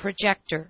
projector.